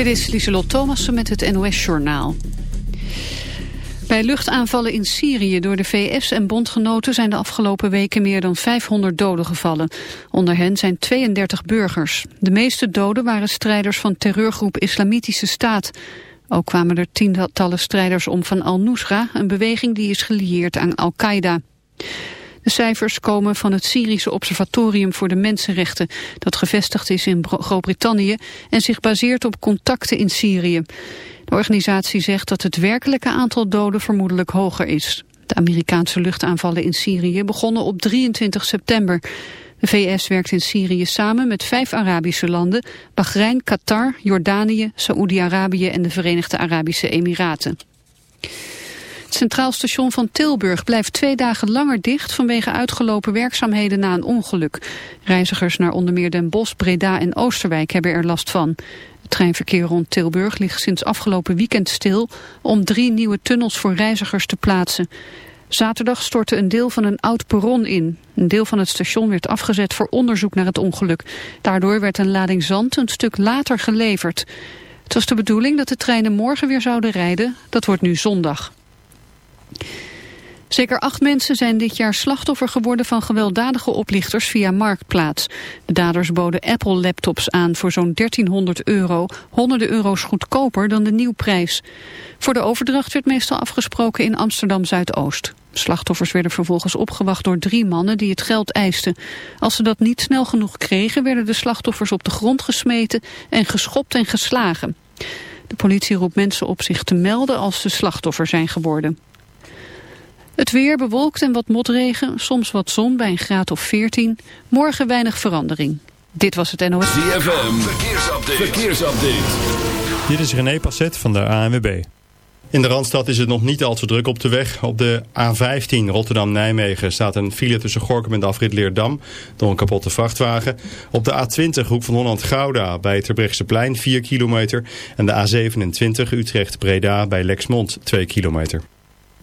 Dit is Lieselot Thomassen met het NOS-journaal. Bij luchtaanvallen in Syrië door de VS en bondgenoten zijn de afgelopen weken meer dan 500 doden gevallen. Onder hen zijn 32 burgers. De meeste doden waren strijders van terreurgroep Islamitische Staat. Ook kwamen er tientallen strijders om van Al-Nusra, een beweging die is gelieerd aan Al-Qaeda. De cijfers komen van het Syrische Observatorium voor de Mensenrechten, dat gevestigd is in Groot-Brittannië en zich baseert op contacten in Syrië. De organisatie zegt dat het werkelijke aantal doden vermoedelijk hoger is. De Amerikaanse luchtaanvallen in Syrië begonnen op 23 september. De VS werkt in Syrië samen met vijf Arabische landen, Bahrein, Qatar, Jordanië, Saoedi-Arabië en de Verenigde Arabische Emiraten. Het Centraal Station van Tilburg blijft twee dagen langer dicht vanwege uitgelopen werkzaamheden na een ongeluk. Reizigers naar onder meer Den Bosch, Breda en Oosterwijk hebben er last van. Het treinverkeer rond Tilburg ligt sinds afgelopen weekend stil om drie nieuwe tunnels voor reizigers te plaatsen. Zaterdag stortte een deel van een oud perron in. Een deel van het station werd afgezet voor onderzoek naar het ongeluk. Daardoor werd een lading zand een stuk later geleverd. Het was de bedoeling dat de treinen morgen weer zouden rijden. Dat wordt nu zondag. Zeker acht mensen zijn dit jaar slachtoffer geworden van gewelddadige oplichters via Marktplaats. De daders boden Apple-laptops aan voor zo'n 1300 euro, honderden euro's goedkoper dan de nieuwprijs. Voor de overdracht werd meestal afgesproken in Amsterdam-Zuidoost. Slachtoffers werden vervolgens opgewacht door drie mannen die het geld eisten. Als ze dat niet snel genoeg kregen, werden de slachtoffers op de grond gesmeten en geschopt en geslagen. De politie roept mensen op zich te melden als ze slachtoffer zijn geworden. Het weer bewolkt en wat motregen, soms wat zon bij een graad of 14. Morgen weinig verandering. Dit was het NOS. ZFM, verkeersupdate. verkeersupdate. Dit is René Passet van de ANWB. In de Randstad is het nog niet al te druk op de weg. Op de A15 Rotterdam-Nijmegen staat een file tussen Gorkum en de afrit Leerdam door een kapotte vrachtwagen. Op de A20 Hoek van Holland-Gouda bij Terbrechtseplein 4 kilometer. En de A27 Utrecht-Breda bij Lexmond 2 kilometer.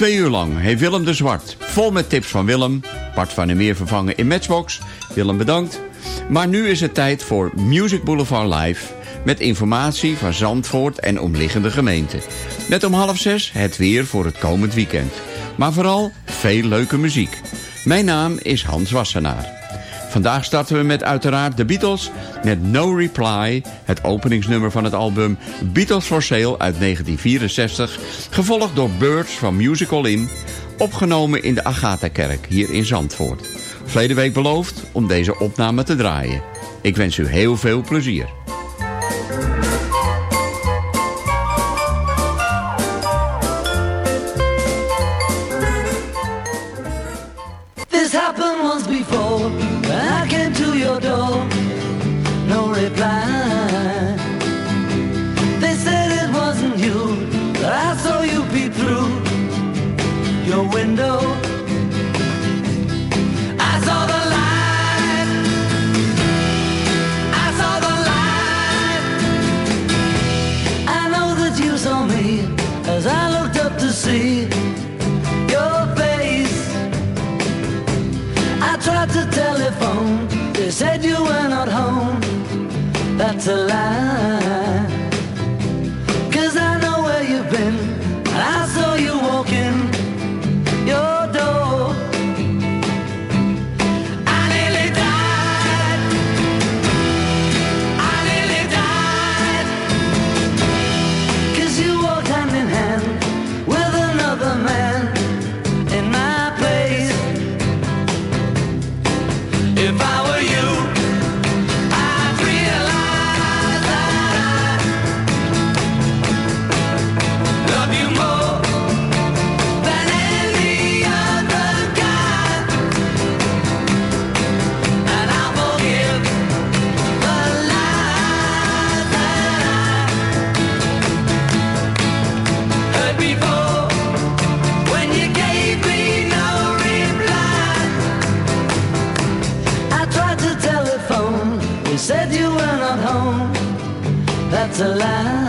Twee uur lang heeft Willem de Zwart, vol met tips van Willem... Bart van der Meer vervangen in Matchbox. Willem bedankt. Maar nu is het tijd voor Music Boulevard Live... met informatie van Zandvoort en omliggende gemeenten. Net om half zes het weer voor het komend weekend. Maar vooral veel leuke muziek. Mijn naam is Hans Wassenaar. Vandaag starten we met uiteraard de Beatles met No Reply, het openingsnummer van het album Beatles for Sale uit 1964, gevolgd door Birds van Musical In, opgenomen in de Agatha-kerk hier in Zandvoort. Verleden week beloofd om deze opname te draaien. Ik wens u heel veel plezier. If I alive.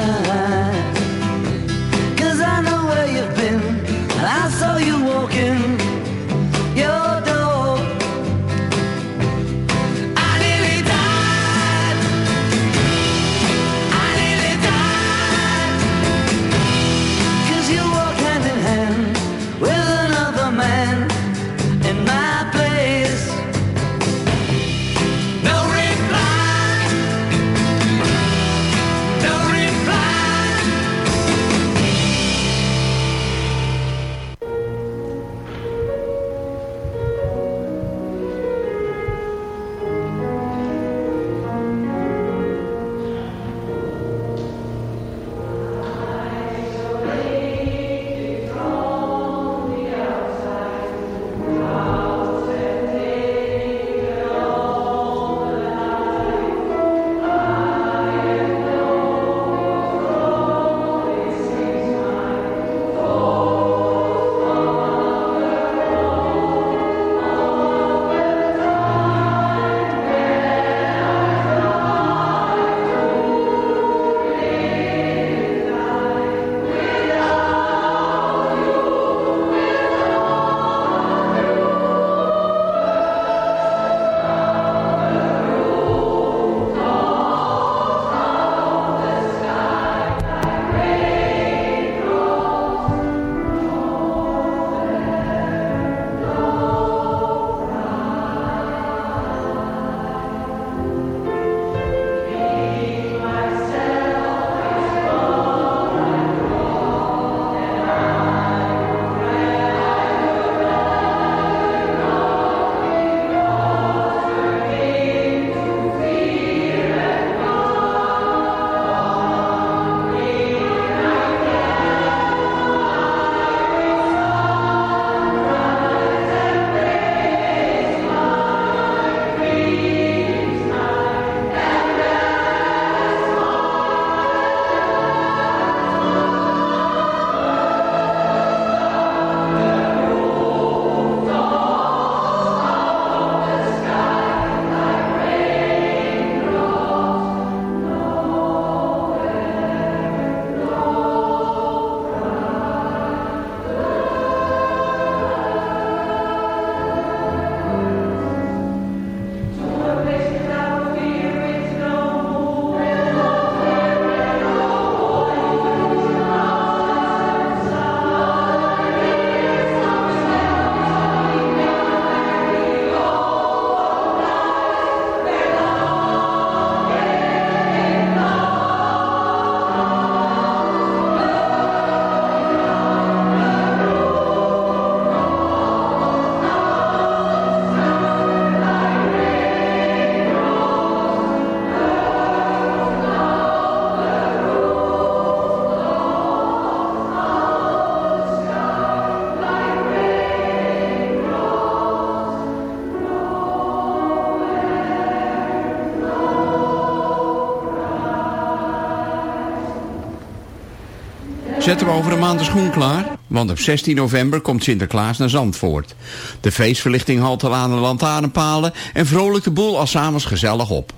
Over een maand de schoen klaar? Want op 16 november komt Sinterklaas naar Zandvoort. De feestverlichting halt al aan de lantaarnpalen en vrolijk de boel al s'avonds gezellig op.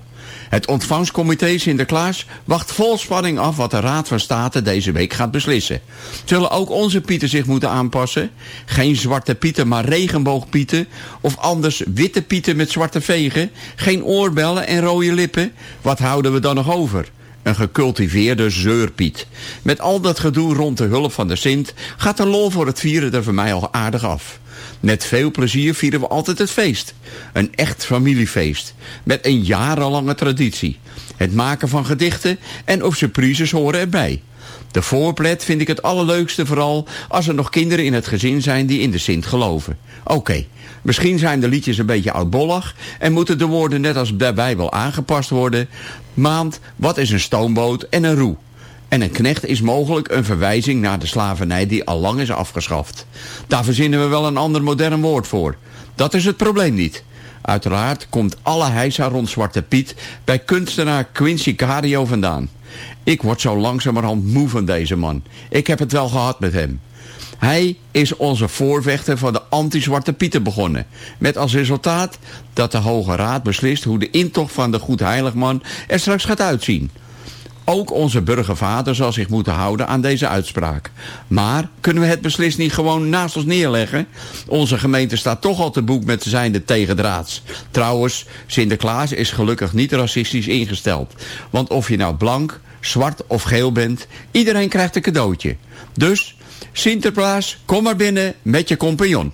Het ontvangstcomité Sinterklaas wacht vol spanning af wat de Raad van State deze week gaat beslissen. Zullen ook onze pieten zich moeten aanpassen? Geen zwarte pieten, maar regenboogpieten? Of anders witte pieten met zwarte vegen? Geen oorbellen en rode lippen? Wat houden we dan nog over? Een gecultiveerde zeurpiet. Met al dat gedoe rond de hulp van de Sint... gaat de lol voor het vieren er voor mij al aardig af. Met veel plezier vieren we altijd het feest. Een echt familiefeest. Met een jarenlange traditie. Het maken van gedichten en of surprises horen erbij. De voorpret vind ik het allerleukste vooral als er nog kinderen in het gezin zijn die in de Sint geloven. Oké, misschien zijn de liedjes een beetje oudbollig en moeten de woorden net als bij Bijbel aangepast worden. Maand, wat is een stoomboot en een roe? En een knecht is mogelijk een verwijzing naar de slavernij die al lang is afgeschaft. Daar verzinnen we wel een ander modern woord voor. Dat is het probleem niet. Uiteraard komt alle heisa rond Zwarte Piet bij kunstenaar Quincy Cario vandaan. Ik word zo langzamerhand moe van deze man. Ik heb het wel gehad met hem. Hij is onze voorvechter van de anti-Zwarte Pieten begonnen. Met als resultaat dat de Hoge Raad beslist hoe de intocht van de Goed Heiligman er straks gaat uitzien. Ook onze burgervader zal zich moeten houden aan deze uitspraak. Maar kunnen we het beslist niet gewoon naast ons neerleggen? Onze gemeente staat toch al te boek met zijnde tegendraads. Trouwens, Sinterklaas is gelukkig niet racistisch ingesteld. Want of je nou blank, zwart of geel bent, iedereen krijgt een cadeautje. Dus, Sinterklaas, kom maar binnen met je compagnon.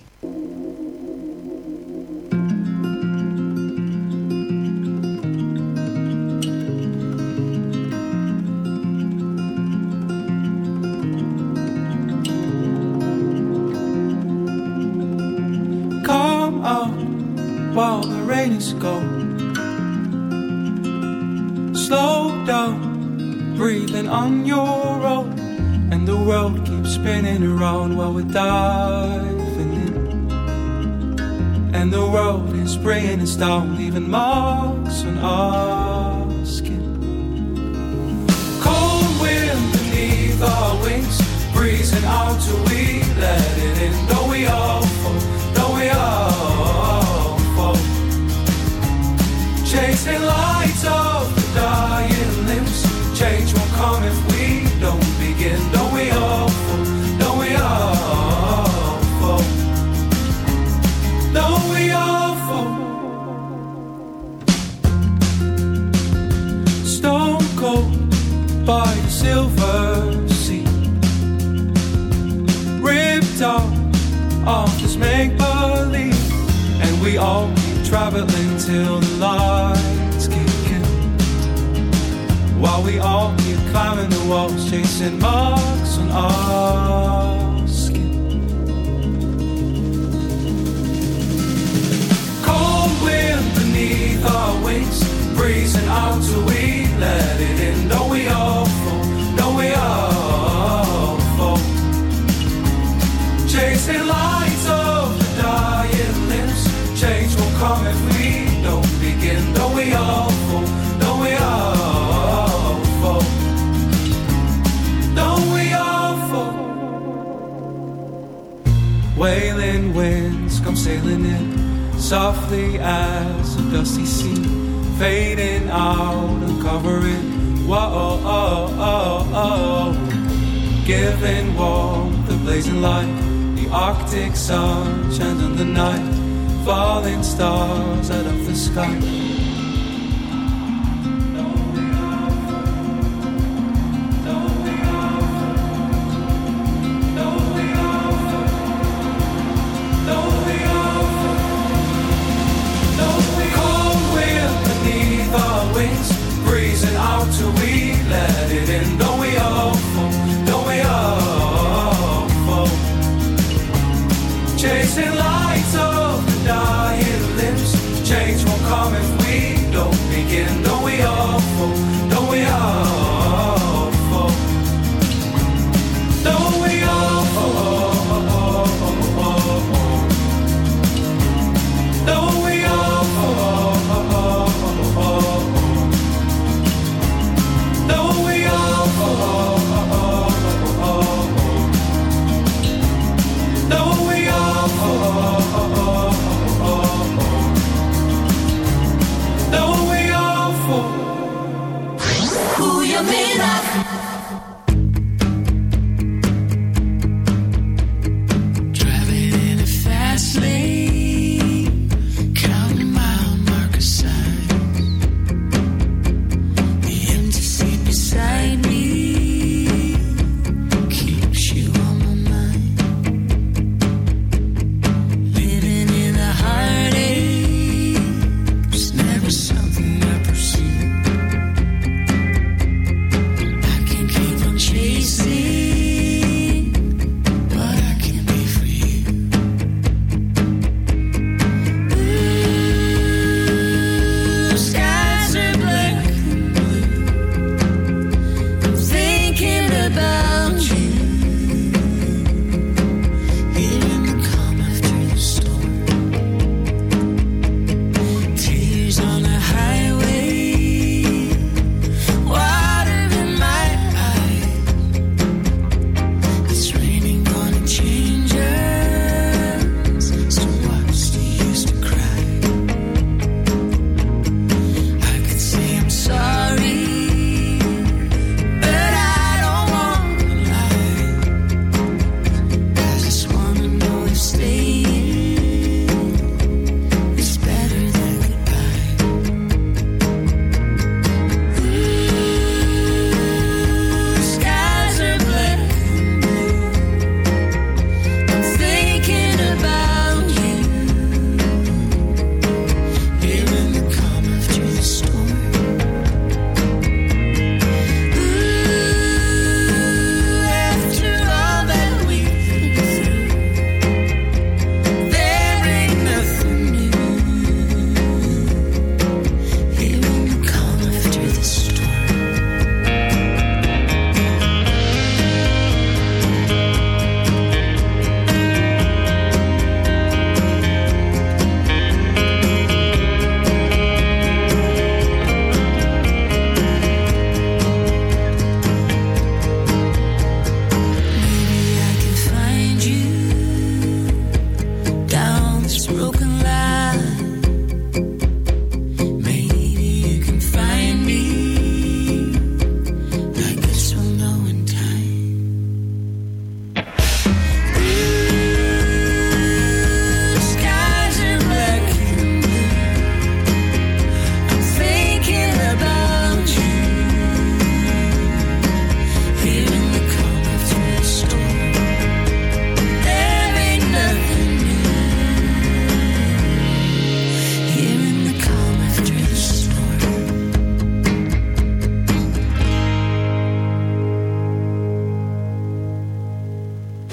Softly as a dusty sea, fading out and covering. Whoa, oh, oh, oh, giving warmth, the blazing light, the Arctic sun shines on the night, falling stars out of the sky.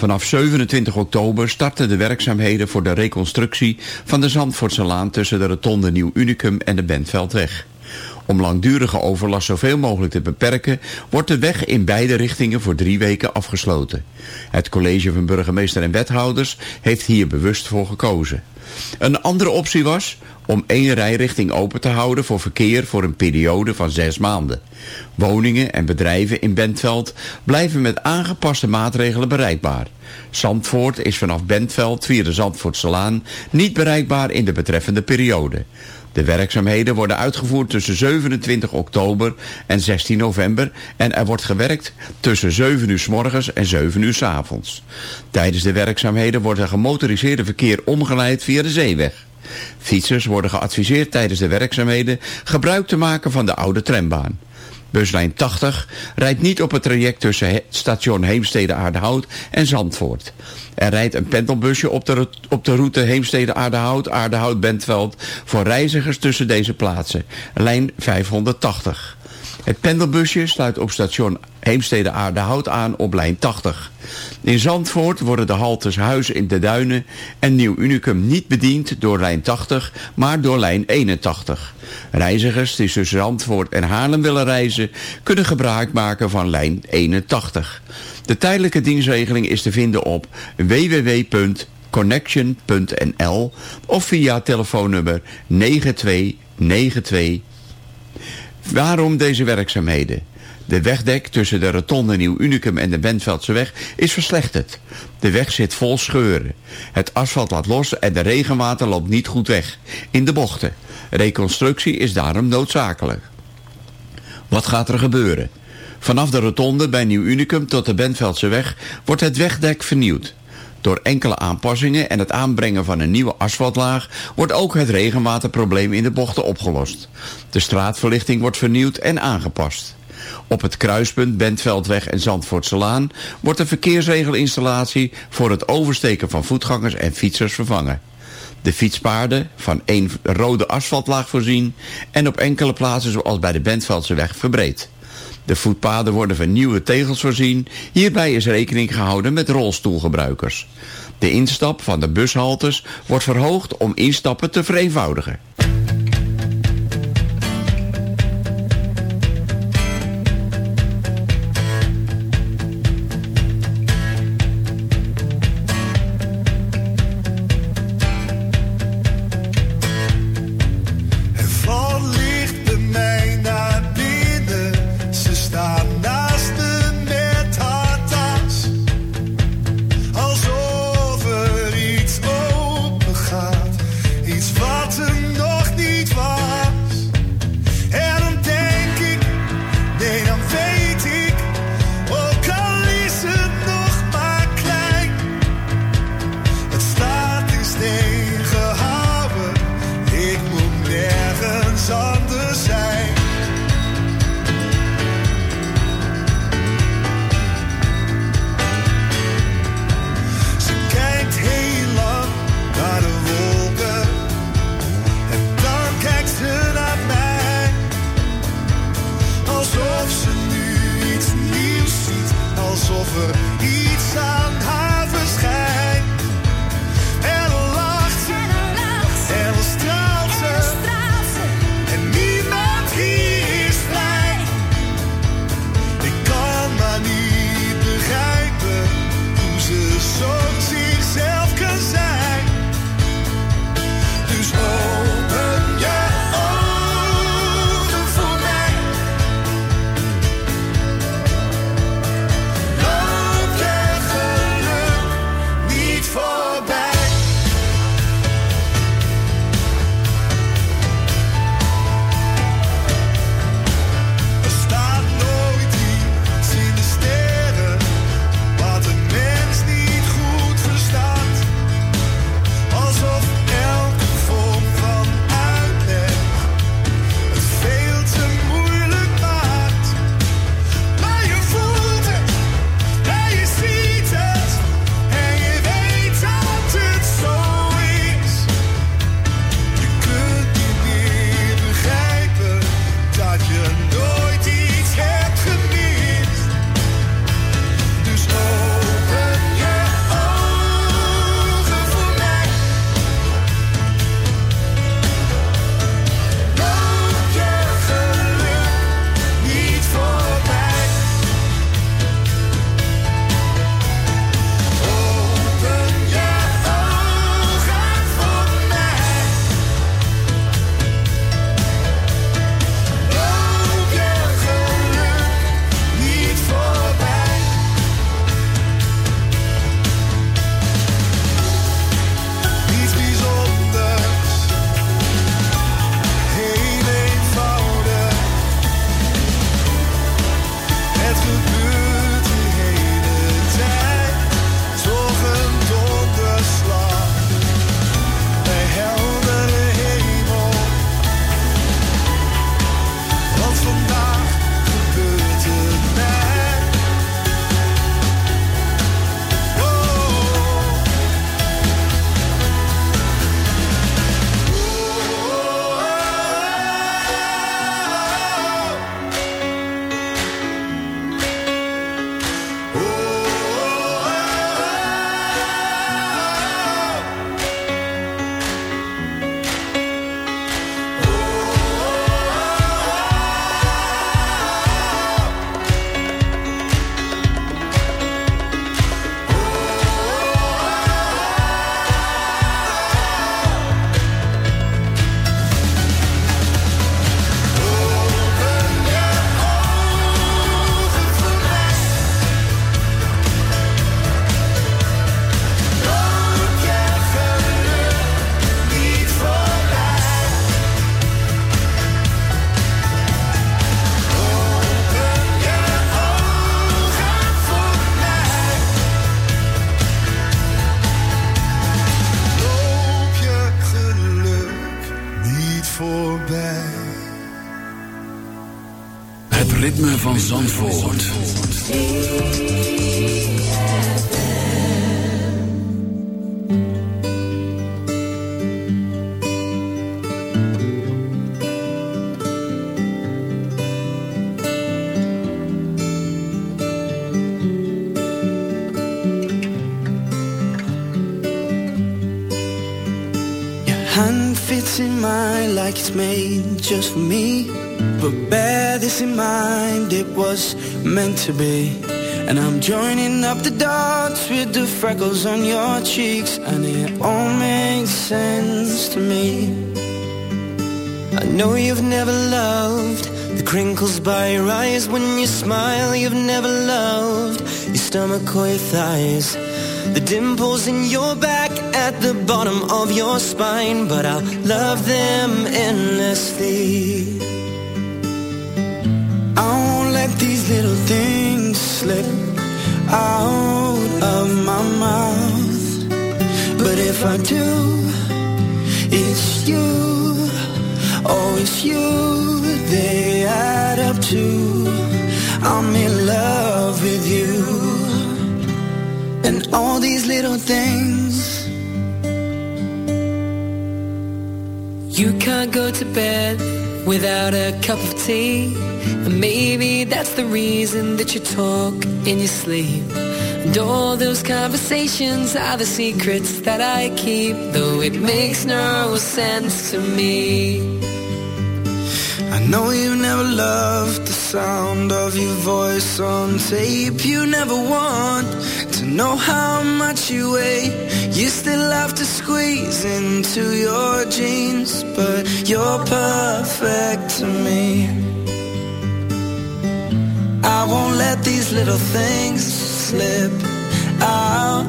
Vanaf 27 oktober starten de werkzaamheden voor de reconstructie van de Zandvoortse Laan tussen de rotonde Nieuw Unicum en de Bentveldweg. Om langdurige overlast zoveel mogelijk te beperken, wordt de weg in beide richtingen voor drie weken afgesloten. Het college van burgemeester en wethouders heeft hier bewust voor gekozen. Een andere optie was om één rijrichting open te houden voor verkeer voor een periode van zes maanden. Woningen en bedrijven in Bentveld blijven met aangepaste maatregelen bereikbaar. Zandvoort is vanaf Bentveld via de Zandvoortse Laan niet bereikbaar in de betreffende periode. De werkzaamheden worden uitgevoerd tussen 27 oktober en 16 november en er wordt gewerkt tussen 7 uur s morgens en 7 uur s avonds. Tijdens de werkzaamheden wordt er gemotoriseerde verkeer omgeleid via de zeeweg. Fietsers worden geadviseerd tijdens de werkzaamheden gebruik te maken van de oude trambaan. Buslijn 80 rijdt niet op het traject tussen he- station Heemstede-Aardehout en Zandvoort. Er rijdt een pendelbusje op de, op de route Heemstede-Aardehout, Aardehout-Bentveld voor reizigers tussen deze plaatsen. Lijn 580. Het pendelbusje sluit op station Heemstede Aardehout aan op lijn 80. In Zandvoort worden de haltes Huis in de Duinen en Nieuw Unicum niet bediend door lijn 80, maar door lijn 81. Reizigers die tussen Zandvoort en Haarlem willen reizen, kunnen gebruik maken van lijn 81. De tijdelijke dienstregeling is te vinden op www.connection.nl of via telefoonnummer 9292 Waarom deze werkzaamheden? De wegdek tussen de rotonde Nieuw Unicum en de Bentveldseweg is verslechterd. De weg zit vol scheuren. Het asfalt laat los en de regenwater loopt niet goed weg. In de bochten. Reconstructie is daarom noodzakelijk. Wat gaat er gebeuren? Vanaf de rotonde bij Nieuw Unicum tot de Bentveldseweg wordt het wegdek vernieuwd. Door enkele aanpassingen en het aanbrengen van een nieuwe asfaltlaag wordt ook het regenwaterprobleem in de bochten opgelost. De straatverlichting wordt vernieuwd en aangepast. Op het kruispunt Bentveldweg en Zandvoortselaan wordt de verkeersregelinstallatie voor het oversteken van voetgangers en fietsers vervangen. De fietspaarden van één rode asfaltlaag voorzien en op enkele plaatsen zoals bij de Bentveldseweg verbreed. De voetpaden worden van nieuwe tegels voorzien. Hierbij is rekening gehouden met rolstoelgebruikers. De instap van de bushaltes wordt verhoogd om instappen te vereenvoudigen. Just for me. But bear this in mind, it was meant to be. And I'm joining up the dots with the freckles on your cheeks, and it all makes sense to me. I know you've never loved the crinkles by your eyes when you smile. You've never loved your stomach or your thighs. The dimples in your back at the bottom of your spine, but I'll love them endlessly. I won't let these little things slip out of my mouth. But if I do, it's you, oh, it's you they add up to. I'm in love with you. And all these little things. Can't go to bed without a cup of tea. And maybe that's the reason that you talk in your sleep. And all those conversations are the secrets that I keep, though it makes no sense to me. I know you never loved the sound of your voice on tape. You never want know how much you weigh. You still have to squeeze into your jeans, but you're perfect to me. I won't let these little things slip out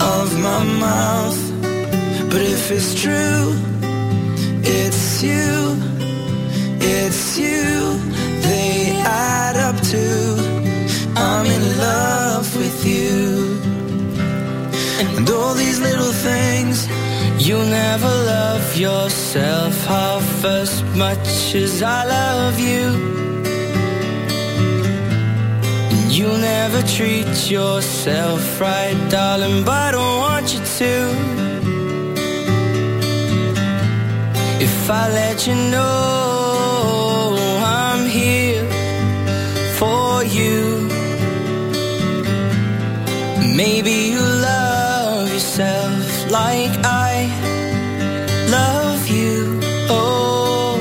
of my mouth. But if it's true, it's you. It's you, they add up to I'm in love with you And all these little things You'll never love yourself half as much as I love you. You'll never treat yourself right, darling, but I don't want you to. If I let you know maybe you love yourself like I love you. Oh,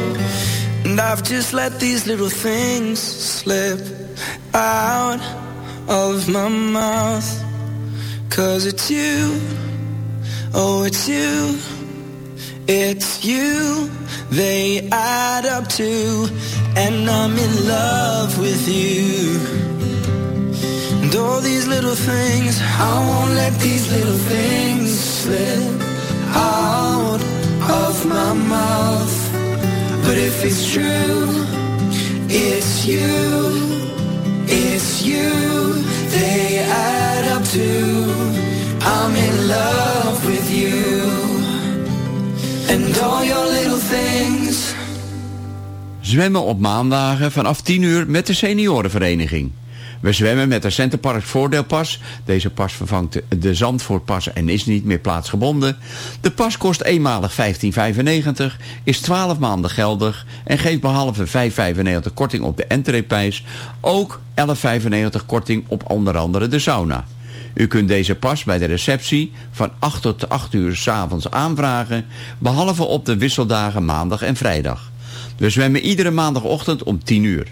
And I've just let these little things slip out of my mouth Cause it's you, oh it's you It's you, they add up to, and I'm in love with you. And all these little things, I won't let these little things slip out of my mouth. But if it's true, it's you, it's you, they add up to, I'm in love with you. And all your little things. Zwemmen op maandagen vanaf 10 uur met de seniorenvereniging. We zwemmen met de Centerpark Voordeelpas. Deze pas vervangt de- Zandvoortpas en is niet meer plaatsgebonden. De pas kost eenmalig 15,95, is 12 maanden geldig... en geeft behalve 5,95 korting op de entreeprijs... ook 11,95 korting op onder andere de sauna. U kunt deze pas bij de receptie van 8 tot 8 uur s'avonds aanvragen... behalve op de wisseldagen maandag en vrijdag. We zwemmen iedere maandagochtend om 10 uur.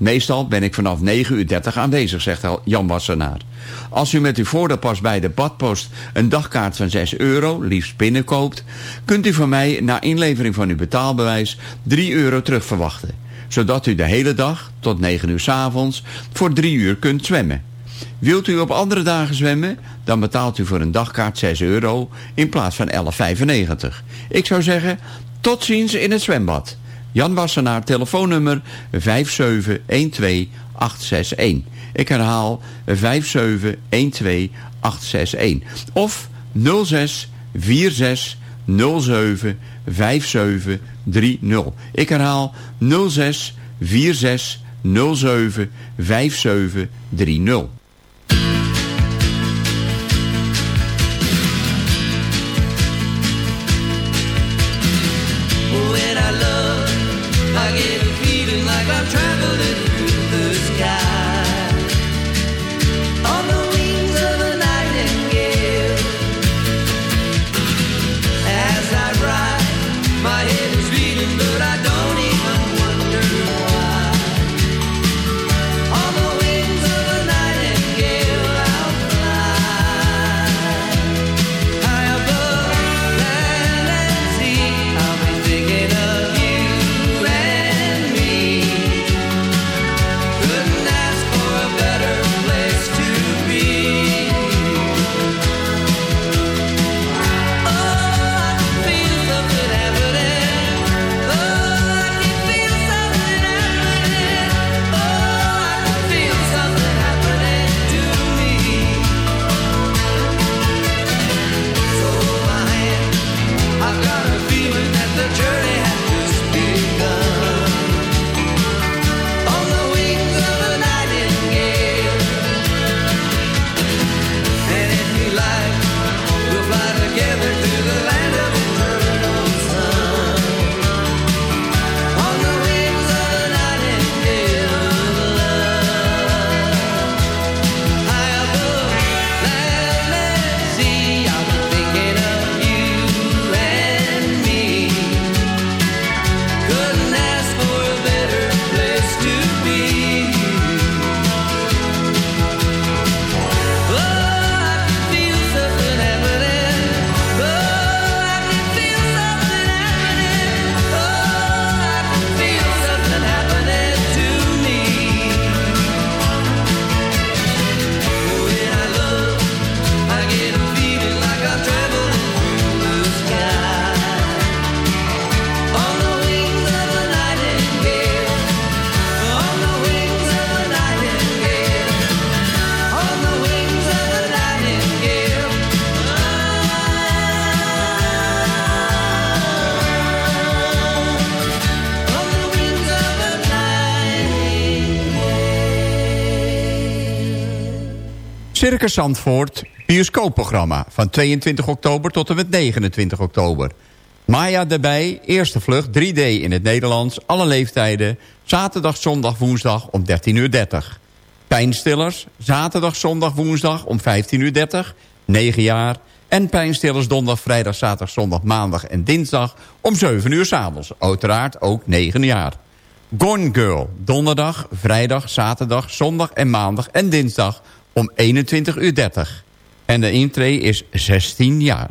Meestal ben ik vanaf 9.30 uur 30 aanwezig, zegt Jan Wassenaar. Als u met uw voordeelpas bij de badpost een dagkaart van 6 euro, liefst binnenkoopt... kunt u van mij na inlevering van uw betaalbewijs 3 euro terug verwachten. Zodat u de hele dag, tot 9 uur 's avonds, voor 3 uur kunt zwemmen. Wilt u op andere dagen zwemmen, dan betaalt u voor een dagkaart 6 euro in plaats van 11,95. Ik zou zeggen, tot ziens in het zwembad. Jan Wassenaar, telefoonnummer 5712861. Ik herhaal 5712861. Of 06 46 07 57 30. Ik herhaal 06 46 07 Circus Zandvoort bioscoopprogramma van 22 oktober tot en met 29 oktober. Maya daarbij, eerste vlucht, 3D in het Nederlands, alle leeftijden. Zaterdag, zondag, woensdag om 13.30 uur. Pijnstillers, zaterdag, zondag, woensdag om 15.30 uur, 9 jaar. En pijnstillers donderdag, vrijdag, zaterdag, zondag, maandag en dinsdag om 7 uur s'avonds. Uiteraard ook 9 jaar. Gone Girl, donderdag, vrijdag, zaterdag, zondag en maandag en dinsdag om 21.30 uur. En de intree is 16 jaar.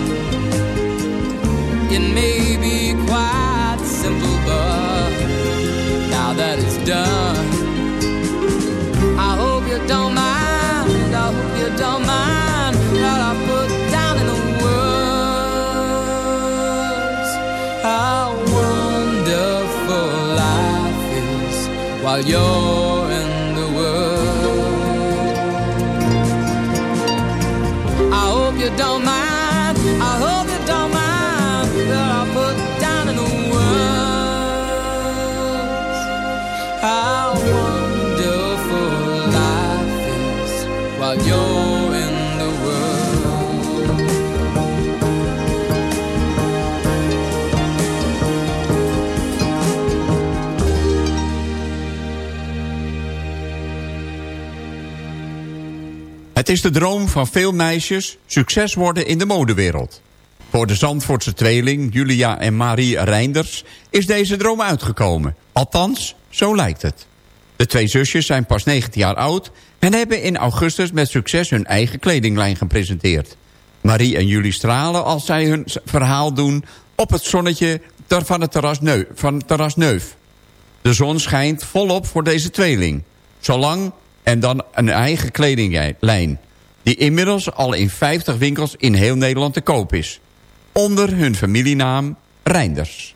Done, I hope you don't mind. I hope you don't mind that I put down in the words how wonderful life is while you're Het is de droom van veel meisjes succes worden in de modewereld. Voor de Zandvoortse tweeling Julia en Marie Reinders is deze droom uitgekomen. Althans, zo lijkt het. De twee zusjes zijn pas 19 jaar oud... en hebben in augustus met succes hun eigen kledinglijn gepresenteerd. Marie en Julie stralen als zij hun verhaal doen... op het zonnetje van het terras, van het terras Neuf. De zon schijnt volop voor deze tweeling. Zolang en dan een eigen kledinglijn... die inmiddels al in 50 winkels in heel Nederland te koop is. Onder hun familienaam Reinders.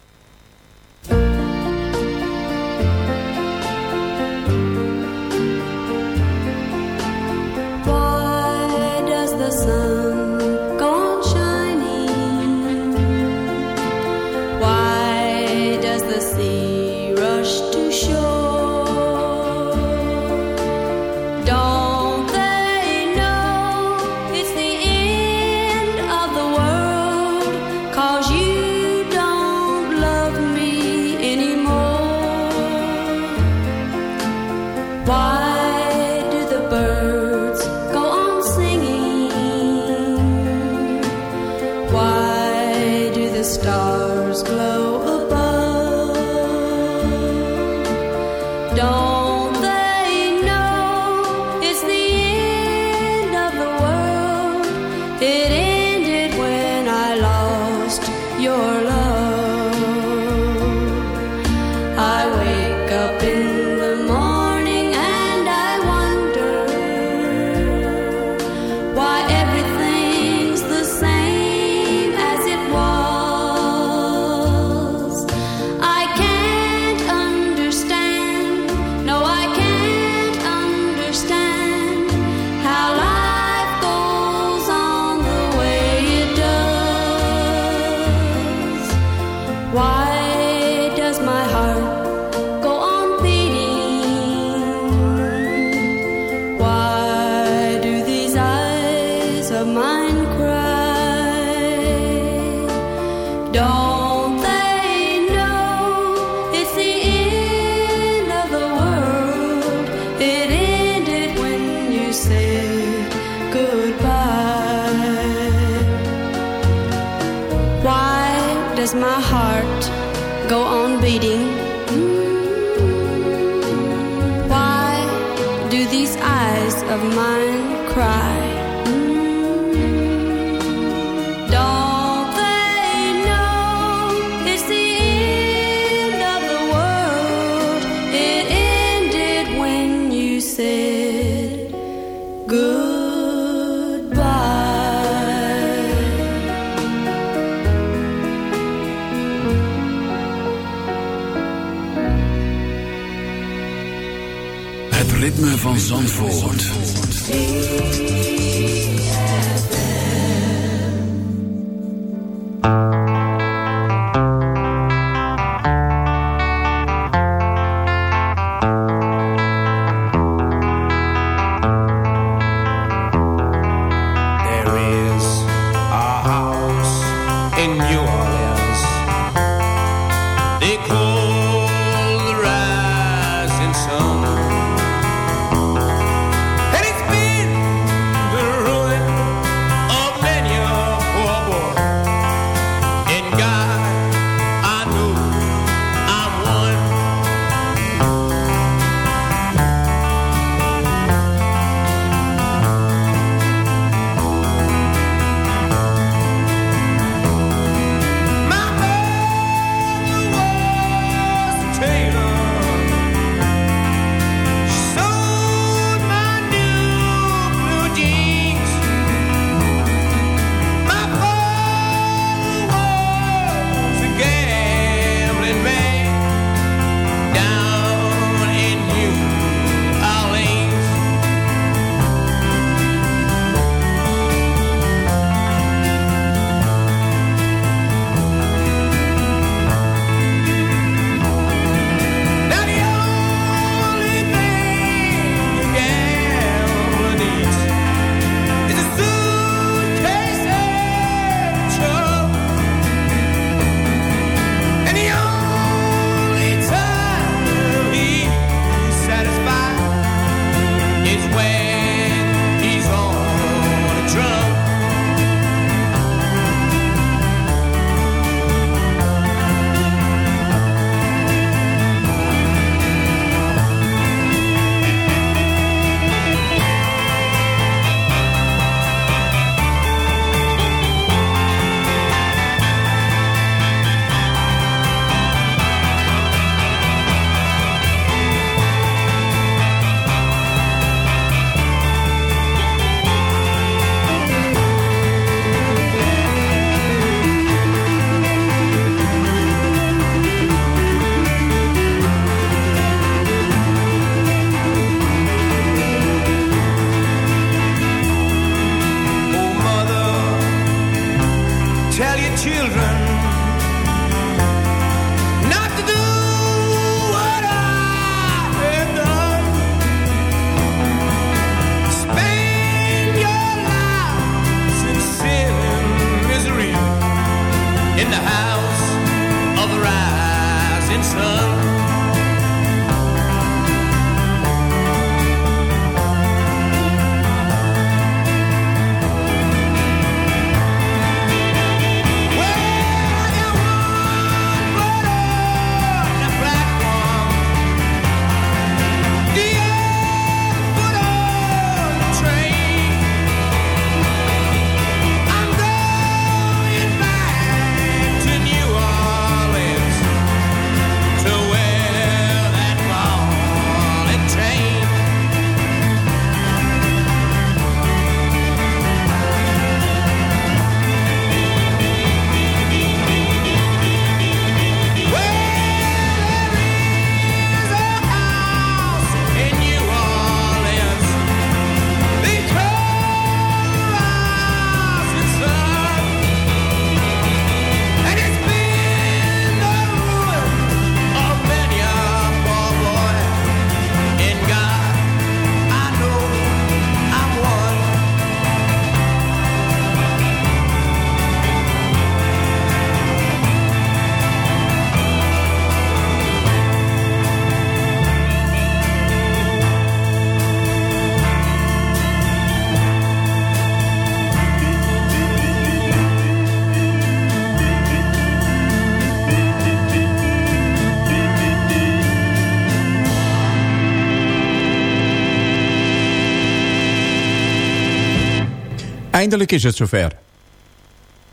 Eindelijk is het zover.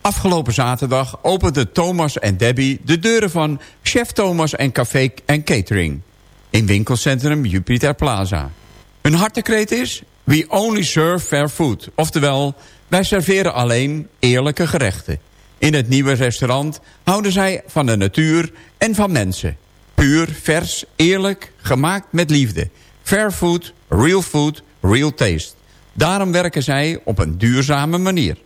Afgelopen zaterdag openden Thomas en Debbie de deuren van Chef Thomas en Café en Catering. In winkelcentrum Jupiter Plaza. Hun hartekreet is We only serve fair food. Oftewel, wij serveren alleen eerlijke gerechten. In het nieuwe restaurant houden zij van de natuur en van mensen. Puur, vers, eerlijk, gemaakt met liefde. Fair food, real food, real taste. Daarom werken zij op een duurzame manier.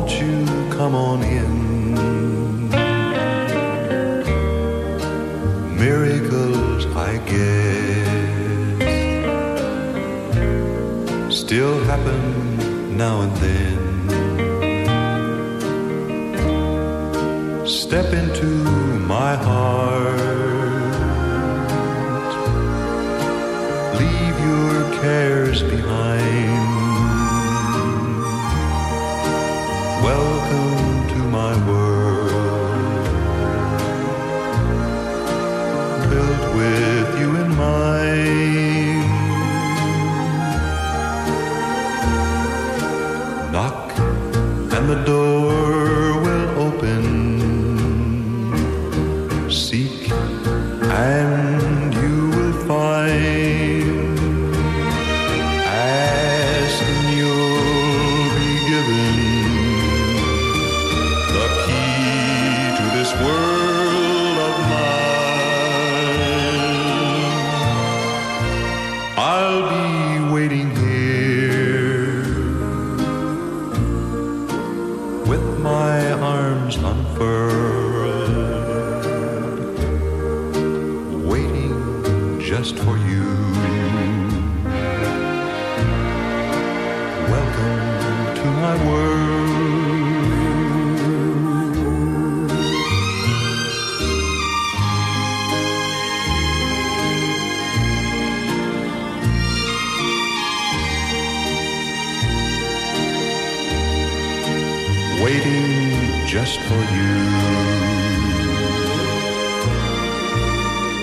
won't you come on in? Miracles, I guess, still happen now and then. Step into my heart, leave your cares behind. Well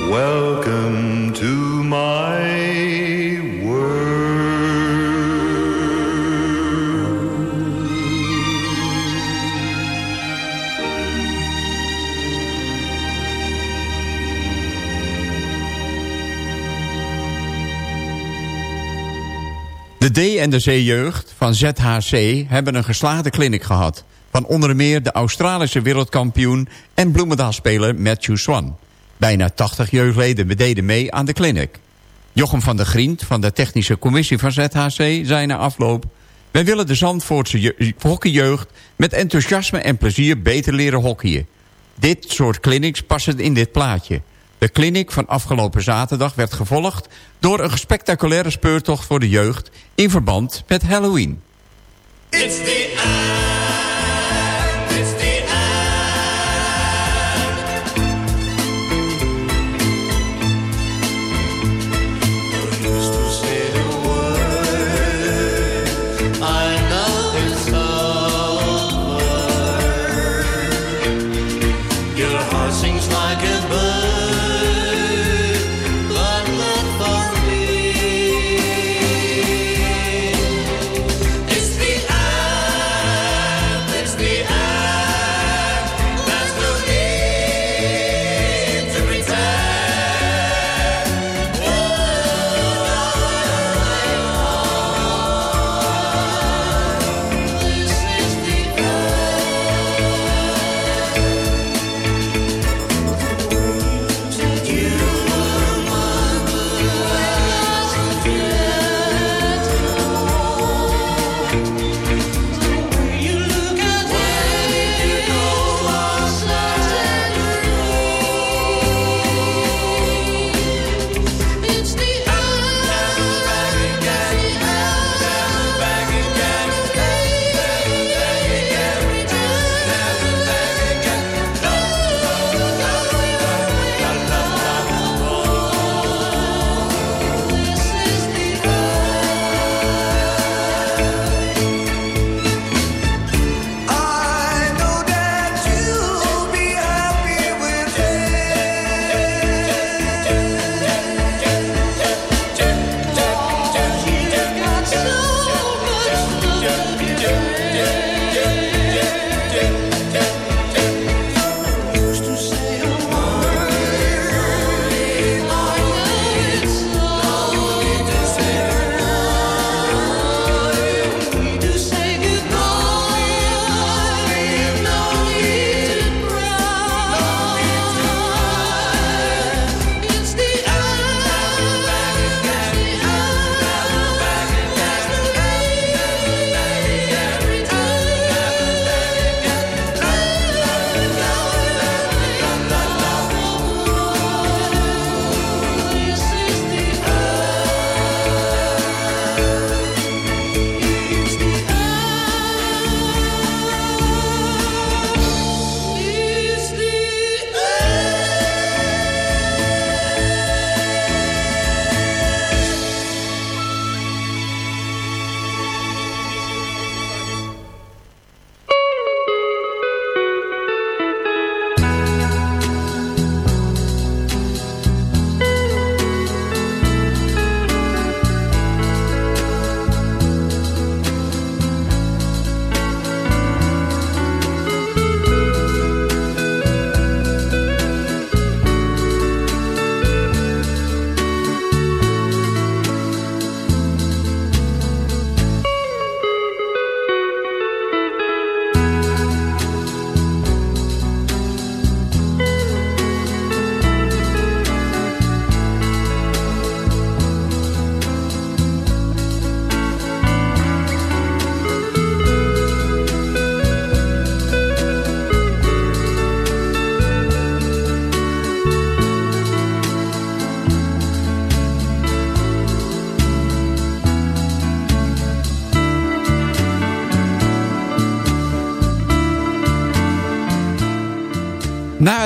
Welcome to my De D en de C-jeugd van ZHC hebben een geslaagde clinic gehad. Van onder meer de Australische wereldkampioen en bloemendaalspeler Matthew Swan. Bijna 80 jeugdleden deden mee aan de clinic. Jochem van der Grient van de technische commissie van ZHC zei na afloop... Wij willen de Zandvoortse je- hockeyjeugd met enthousiasme en plezier beter leren hockeyen. Dit soort clinics passen in dit plaatje. De clinic van afgelopen zaterdag werd gevolgd door een spectaculaire speurtocht voor de jeugd in verband met Halloween. It's the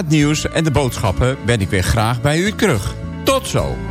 het nieuws en de boodschappen ben ik weer graag bij u terug. Tot zo.